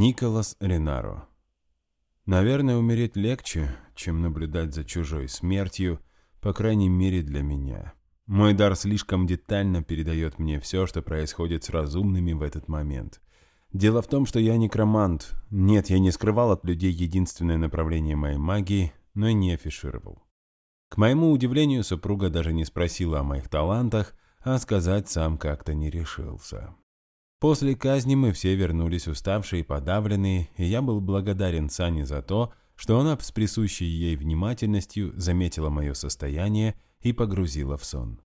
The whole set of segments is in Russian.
Николас Ренаро. Наверное, умереть легче, чем наблюдать за чужой смертью, по крайней мере для меня. Мой дар слишком детально передает мне все, что происходит с разумными в этот момент. Дело в том, что я некромант. Нет, я не скрывал от людей единственное направление моей магии, но и не афишировал. К моему удивлению, супруга даже не спросила о моих талантах, а сказать сам как-то не решился. После казни мы все вернулись уставшие и подавленные, и я был благодарен Сане за то, что она с присущей ей внимательностью заметила мое состояние и погрузила в сон.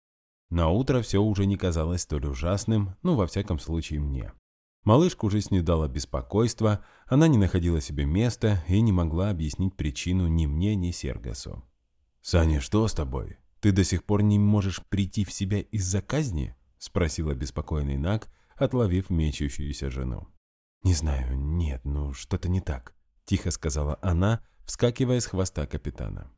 На утро все уже не казалось столь ужасным, ну, во всяком случае, мне. Малышка уже снедала беспокойство, она не находила себе места и не могла объяснить причину ни мне, ни Сергасу. «Саня, что с тобой? Ты до сих пор не можешь прийти в себя из-за казни?» – спросила беспокойный Наг, отловив мечущуюся жену. «Не знаю, нет, ну что-то не так», – тихо сказала она, вскакивая с хвоста капитана.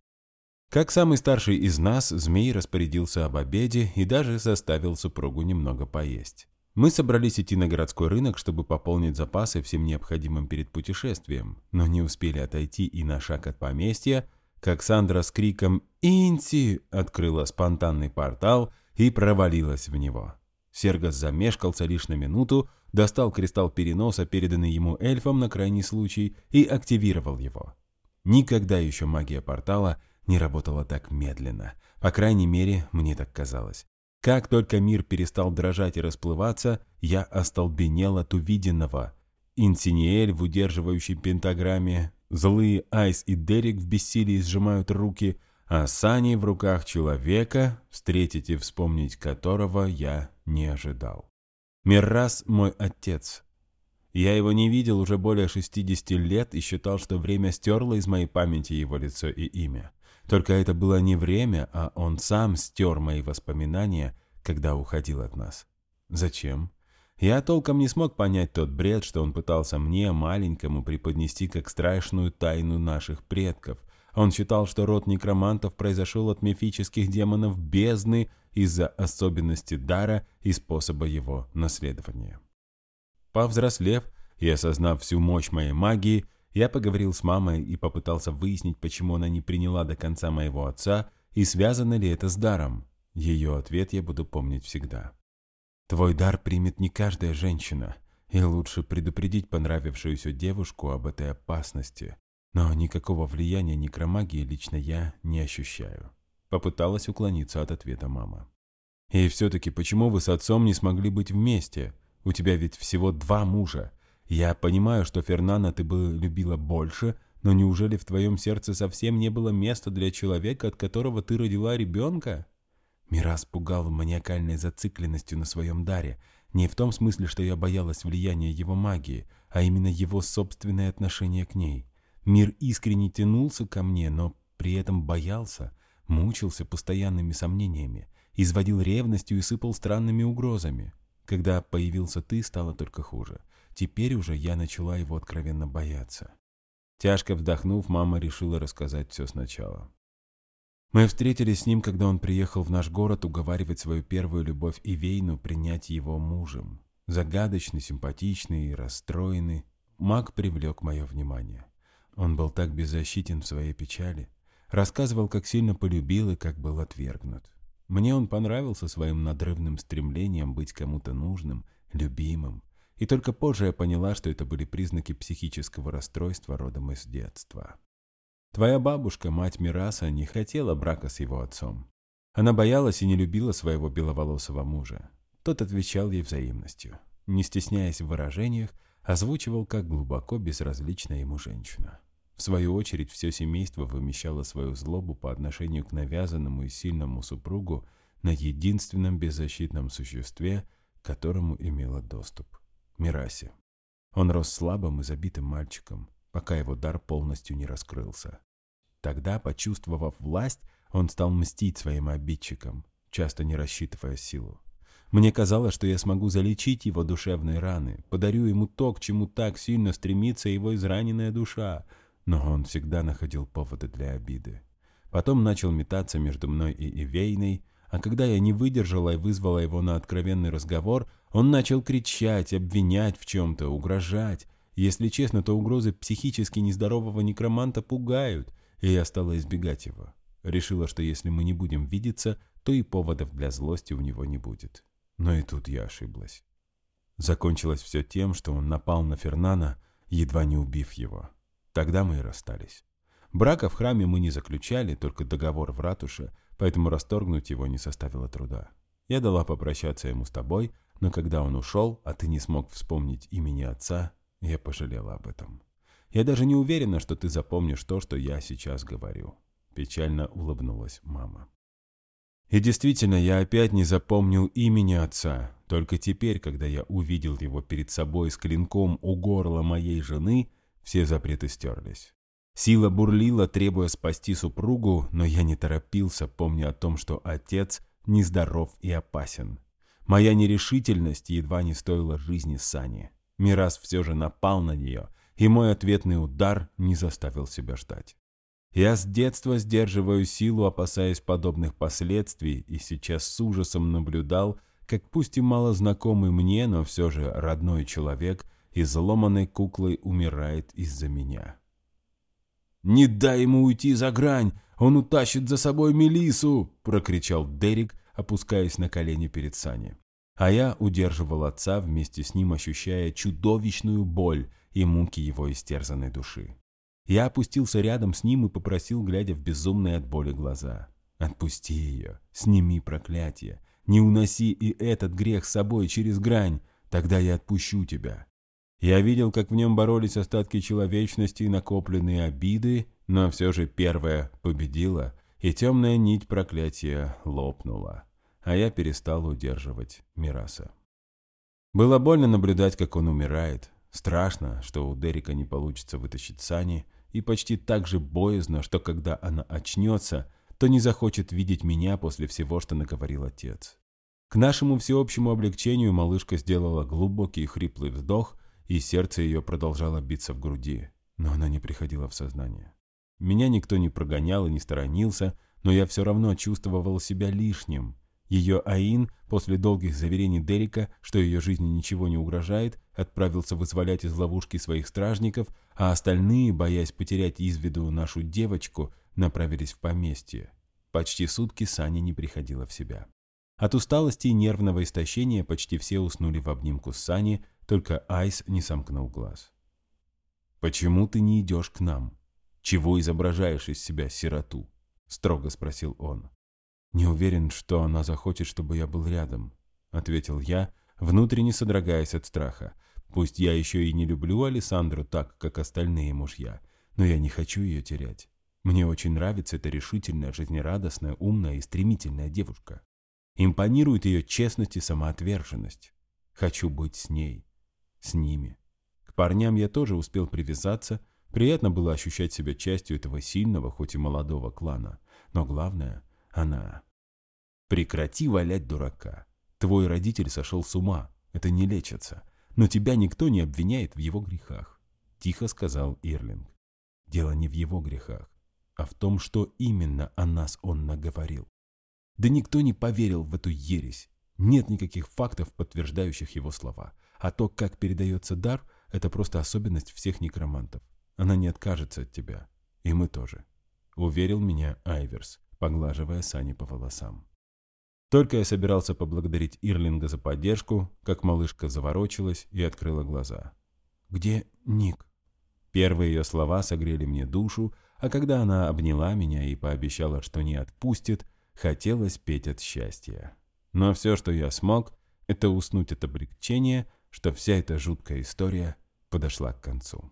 Как самый старший из нас, змей распорядился об обеде и даже заставил супругу немного поесть. Мы собрались идти на городской рынок, чтобы пополнить запасы всем необходимым перед путешествием, но не успели отойти и на шаг от поместья, как Сандра с криком «Инти!» открыла спонтанный портал и провалилась в него. Сергас замешкался лишь на минуту, достал кристалл переноса, переданный ему эльфом на крайний случай, и активировал его. Никогда еще магия портала не работала так медленно. По крайней мере, мне так казалось. Как только мир перестал дрожать и расплываться, я остолбенел от увиденного. Инсиниэль в удерживающей пентаграмме, злые Айс и Дерек в бессилии сжимают руки, а Сани в руках человека, встретить и вспомнить которого я не ожидал. Миррас – мой отец. Я его не видел уже более 60 лет и считал, что время стерло из моей памяти его лицо и имя. Только это было не время, а он сам стер мои воспоминания, когда уходил от нас. Зачем? Я толком не смог понять тот бред, что он пытался мне, маленькому, преподнести как страшную тайну наших предков. Он считал, что род некромантов произошел от мифических демонов бездны из-за особенности дара и способа его наследования. Повзрослев и осознав всю мощь моей магии, я поговорил с мамой и попытался выяснить, почему она не приняла до конца моего отца и связано ли это с даром. Ее ответ я буду помнить всегда. Твой дар примет не каждая женщина, и лучше предупредить понравившуюся девушку об этой опасности. Но никакого влияния некромагии лично я не ощущаю. Попыталась уклониться от ответа мама. И все-таки почему вы с отцом не смогли быть вместе? У тебя ведь всего два мужа. Я понимаю, что Фернана ты бы любила больше, но неужели в твоем сердце совсем не было места для человека, от которого ты родила ребенка?» Мирас пугал маниакальной зацикленностью на своем даре, не в том смысле, что я боялась влияния его магии, а именно его собственное отношение к ней. Мир искренне тянулся ко мне, но при этом боялся, мучился постоянными сомнениями, изводил ревностью и сыпал странными угрозами. Когда появился ты, стало только хуже. Теперь уже я начала его откровенно бояться. Тяжко вздохнув, мама решила рассказать все сначала. Мы встретились с ним, когда он приехал в наш город уговаривать свою первую любовь Ивейну принять его мужем. Загадочный, симпатичный и расстроенный, маг привлек мое внимание. Он был так беззащитен в своей печали, рассказывал, как сильно полюбил и как был отвергнут. Мне он понравился своим надрывным стремлением быть кому-то нужным, любимым, и только позже я поняла, что это были признаки психического расстройства родом из детства. Твоя бабушка, мать Мираса, не хотела брака с его отцом. Она боялась и не любила своего беловолосого мужа. Тот отвечал ей взаимностью. Не стесняясь в выражениях, озвучивал, как глубоко безразлична ему женщина. В свою очередь, все семейство вымещало свою злобу по отношению к навязанному и сильному супругу на единственном беззащитном существе, к которому имело доступ. Мирасе. Он рос слабым и забитым мальчиком, пока его дар полностью не раскрылся. Тогда, почувствовав власть, он стал мстить своим обидчикам, часто не рассчитывая силу. Мне казалось, что я смогу залечить его душевные раны, подарю ему то, к чему так сильно стремится его израненная душа, но он всегда находил поводы для обиды. Потом начал метаться между мной и Ивейной, а когда я не выдержала и вызвала его на откровенный разговор, он начал кричать, обвинять в чем-то, угрожать. Если честно, то угрозы психически нездорового некроманта пугают, и я стала избегать его. Решила, что если мы не будем видеться, то и поводов для злости у него не будет. Но и тут я ошиблась. Закончилось все тем, что он напал на Фернана, едва не убив его. Тогда мы и расстались. Брака в храме мы не заключали, только договор в ратуше, поэтому расторгнуть его не составило труда. Я дала попрощаться ему с тобой, но когда он ушел, а ты не смог вспомнить имени отца, я пожалела об этом. Я даже не уверена, что ты запомнишь то, что я сейчас говорю. Печально улыбнулась мама. И действительно, я опять не запомнил имени отца. Только теперь, когда я увидел его перед собой с клинком у горла моей жены, все запреты стерлись. Сила бурлила, требуя спасти супругу, но я не торопился, помня о том, что отец нездоров и опасен. Моя нерешительность едва не стоила жизни Сани. Мирас все же напал на нее, и мой ответный удар не заставил себя ждать. Я с детства сдерживаю силу, опасаясь подобных последствий, и сейчас с ужасом наблюдал, как пусть и мало знакомый мне, но все же родной человек, изломанной куклой умирает из-за меня. «Не дай ему уйти за грань! Он утащит за собой Мелису!» – прокричал Дерек, опускаясь на колени перед Сани. А я удерживал отца вместе с ним, ощущая чудовищную боль и муки его истерзанной души. Я опустился рядом с ним и попросил, глядя в безумные от боли глаза. «Отпусти ее, сними проклятие, не уноси и этот грех с собой через грань, тогда я отпущу тебя». Я видел, как в нем боролись остатки человечности и накопленные обиды, но все же первая победила, и темная нить проклятия лопнула а я перестал удерживать Мираса. Было больно наблюдать, как он умирает. Страшно, что у Дерека не получится вытащить Сани, и почти так же боязно, что когда она очнется, то не захочет видеть меня после всего, что наговорил отец. К нашему всеобщему облегчению малышка сделала глубокий хриплый вздох, и сердце ее продолжало биться в груди, но она не приходила в сознание. Меня никто не прогонял и не сторонился, но я все равно чувствовал себя лишним, ее Аин, после долгих заверений Дерека, что ее жизни ничего не угрожает, отправился вызволять из ловушки своих стражников, а остальные, боясь потерять из виду нашу девочку, направились в поместье. Почти сутки Саня не приходила в себя. От усталости и нервного истощения почти все уснули в обнимку с Саней, только Айс не сомкнул глаз. «Почему ты не идешь к нам? Чего изображаешь из себя сироту?» – строго спросил он. «Не уверен, что она захочет, чтобы я был рядом», — ответил я, внутренне содрогаясь от страха. «Пусть я еще и не люблю Александру так, как остальные мужья, но я не хочу ее терять. Мне очень нравится эта решительная, жизнерадостная, умная и стремительная девушка. Импонирует ее честность и самоотверженность. Хочу быть с ней, с ними. К парням я тоже успел привязаться, приятно было ощущать себя частью этого сильного, хоть и молодого клана. Но главное — она. Прекрати валять дурака. Твой родитель сошел с ума. Это не лечится. Но тебя никто не обвиняет в его грехах. Тихо сказал Ирлинг. Дело не в его грехах, а в том, что именно о нас он наговорил. Да никто не поверил в эту ересь. Нет никаких фактов, подтверждающих его слова. А то, как передается дар, это просто особенность всех некромантов. Она не откажется от тебя. И мы тоже. Уверил меня Айверс поглаживая Сани по волосам. Только я собирался поблагодарить Ирлинга за поддержку, как малышка заворочилась и открыла глаза. «Где Ник?» Первые ее слова согрели мне душу, а когда она обняла меня и пообещала, что не отпустит, хотелось петь от счастья. Но все, что я смог, это уснуть от облегчения, что вся эта жуткая история подошла к концу.